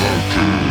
Fucking